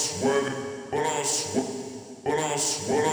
sweating, but I'm but I'm.